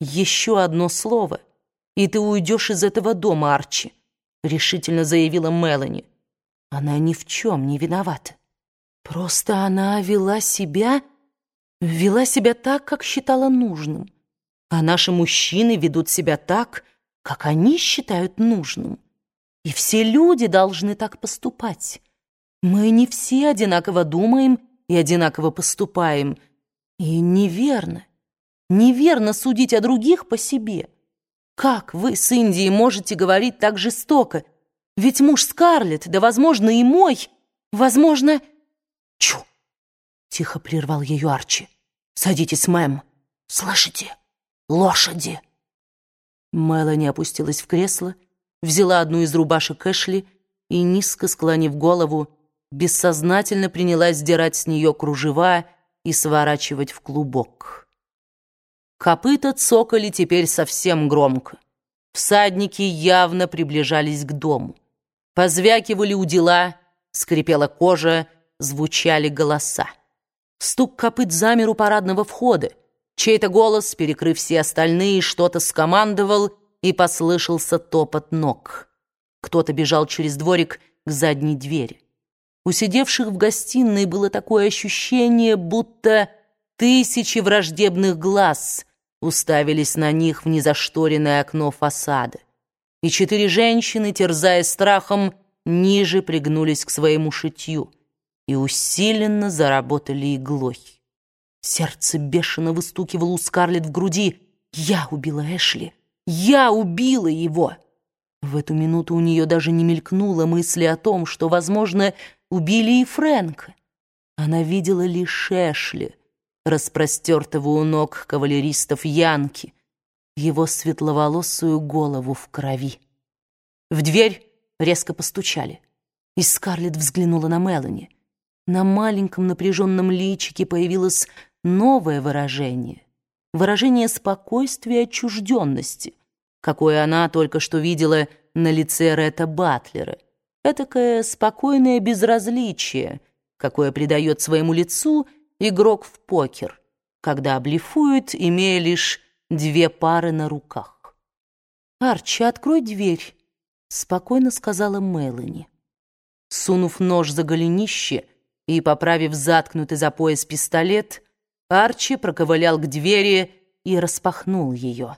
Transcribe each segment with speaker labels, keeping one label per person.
Speaker 1: Еще одно слово, и ты уйдешь из этого дома, Арчи, решительно заявила Мелани. Она ни в чем не виновата. Просто она вела себя, вела себя так, как считала нужным. А наши мужчины ведут себя так, как они считают нужным. И все люди должны так поступать. Мы не все одинаково думаем и одинаково поступаем. И неверно, неверно судить о других по себе. Как вы с Индией можете говорить так жестоко? Ведь муж Скарлетт, да, возможно, и мой, возможно... Чу! Тихо прервал ее Арчи. Садитесь, мэм. Слышите? Лошади. Мелани опустилась в кресло, взяла одну из рубашек Эшли и, низко склонив голову, бессознательно принялась сдирать с нее кружева и сворачивать в клубок. Копыта цокали теперь совсем громко. Всадники явно приближались к дому. Позвякивали удила, скрипела кожа, звучали голоса. Стук копыт замер у парадного входа. Чей-то голос, перекрыв все остальные, что-то скомандовал, и послышался топот ног. Кто-то бежал через дворик к задней двери. У сидевших в гостиной было такое ощущение, будто тысячи враждебных глаз уставились на них в незашторенное окно фасада. И четыре женщины, терзая страхом, ниже пригнулись к своему шитью и усиленно заработали иглой. Сердце бешено выстукивало у Скарлетт в груди. «Я убила Эшли! Я убила его!» В эту минуту у нее даже не мелькнуло мысли о том, что, возможно, убили и Фрэнка. Она видела лишь Эшли, распростертого у ног кавалеристов Янки, его светловолосую голову в крови. В дверь резко постучали, и Скарлетт взглянула на Мелани. На маленьком напряженном личике появилось новое выражение. Выражение спокойствия и отчужденности, какое она только что видела на лице Ретта Батлера этакое спокойное безразличие, какое придает своему лицу игрок в покер, когда блефует, имея лишь две пары на руках. «Арчи, открой дверь», — спокойно сказала Мелани. Сунув нож за голенище и поправив заткнутый за пояс пистолет, Арчи проковылял к двери и распахнул ее.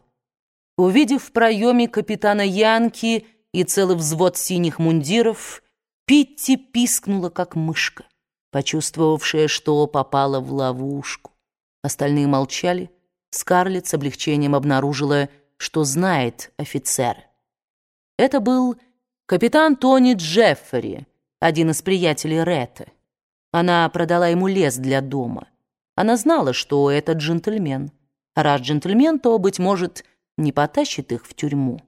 Speaker 1: Увидев в проеме капитана Янки, и целый взвод синих мундиров, Питти пискнула, как мышка, почувствовавшая, что попала в ловушку. Остальные молчали. Скарлетт с облегчением обнаружила, что знает офицера. Это был капитан Тони Джеффери, один из приятелей Ретта. Она продала ему лес для дома. Она знала, что это джентльмен. раз джентльмен, то, быть может, не потащит их в тюрьму.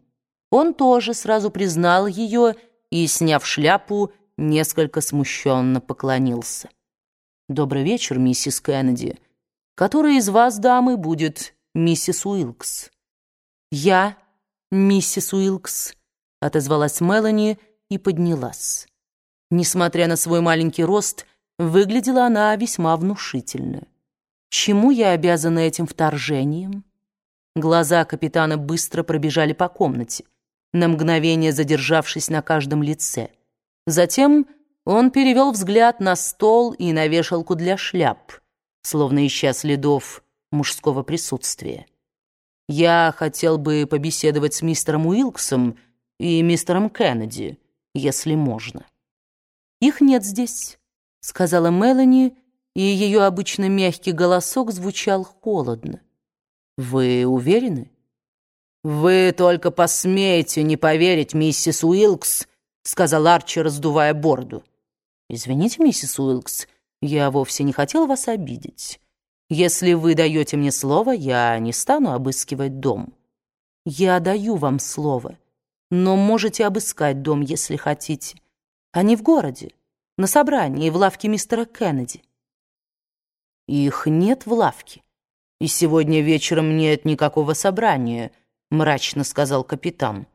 Speaker 1: Он тоже сразу признал ее и, сняв шляпу, несколько смущенно поклонился. «Добрый вечер, миссис Кеннеди. Которая из вас, дамы, будет миссис Уилкс?» «Я, миссис Уилкс», — отозвалась Мелани и поднялась. Несмотря на свой маленький рост, выглядела она весьма внушительно. «Чему я обязана этим вторжением?» Глаза капитана быстро пробежали по комнате на мгновение задержавшись на каждом лице. Затем он перевел взгляд на стол и на вешалку для шляп, словно ища следов мужского присутствия. «Я хотел бы побеседовать с мистером Уилксом и мистером Кеннеди, если можно». «Их нет здесь», — сказала Мелани, и ее обычно мягкий голосок звучал холодно. «Вы уверены?» «Вы только посмеете не поверить, миссис Уилкс», — сказал Арчи, раздувая бороду. «Извините, миссис Уилкс, я вовсе не хотел вас обидеть. Если вы даете мне слово, я не стану обыскивать дом. Я даю вам слово, но можете обыскать дом, если хотите. Они в городе, на собрании в лавке мистера Кеннеди». «Их нет в лавке, и сегодня вечером нет никакого собрания», — мрачно сказал капитан.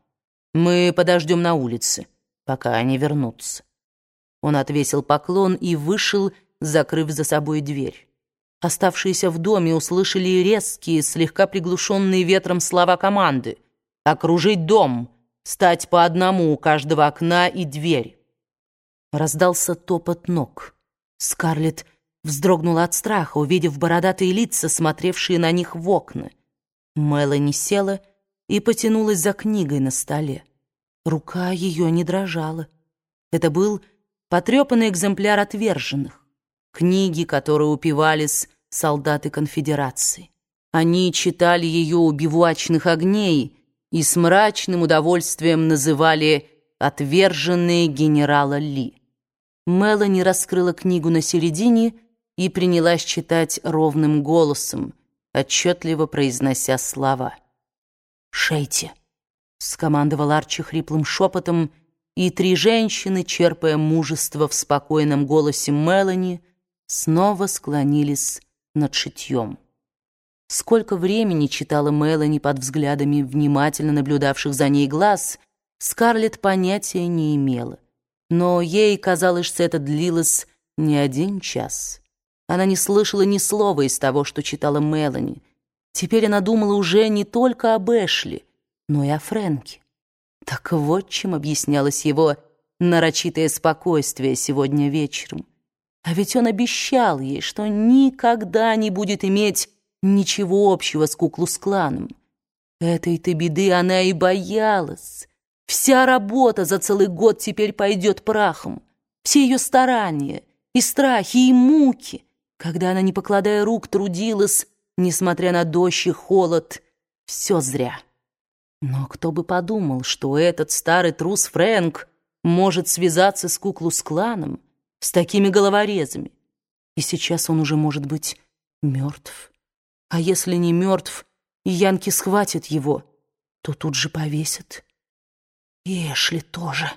Speaker 1: «Мы подождем на улице, пока они вернутся». Он отвесил поклон и вышел, закрыв за собой дверь. Оставшиеся в доме услышали резкие, слегка приглушенные ветром слова команды. «Окружить дом! Стать по одному у каждого окна и дверь!» Раздался топот ног. Скарлетт вздрогнула от страха, увидев бородатые лица, смотревшие на них в окна. Мелани села и потянулась за книгой на столе. Рука ее не дрожала. Это был потрепанный экземпляр отверженных. Книги, которые упивались солдаты конфедерации. Они читали ее у бивуачных огней и с мрачным удовольствием называли «Отверженные генерала Ли». Мелани раскрыла книгу на середине и принялась читать ровным голосом, отчетливо произнося слова. «Шейте!» — скомандовал Арчи хриплым шепотом, и три женщины, черпая мужество в спокойном голосе Мелани, снова склонились над шитьем. Сколько времени читала Мелани под взглядами внимательно наблюдавших за ней глаз, Скарлетт понятия не имела. Но ей казалось, что это длилось не один час. Она не слышала ни слова из того, что читала Мелани. Теперь она думала уже не только об Эшли, но и о Фрэнке. Так вот чем объяснялось его нарочитое спокойствие сегодня вечером. А ведь он обещал ей, что никогда не будет иметь ничего общего с Куклус-кланом. Этой-то беды она и боялась. Вся работа за целый год теперь пойдет прахом. Все ее старания, и страхи, и муки, когда она, не покладая рук, трудилась, несмотря на дождь и холод, все зря. Но кто бы подумал, что этот старый трус Фрэнк может связаться с Куклус-кланом, с такими головорезами. И сейчас он уже может быть мертв. А если не мертв, и янки схватят его, то тут же повесят. И Эшли тоже.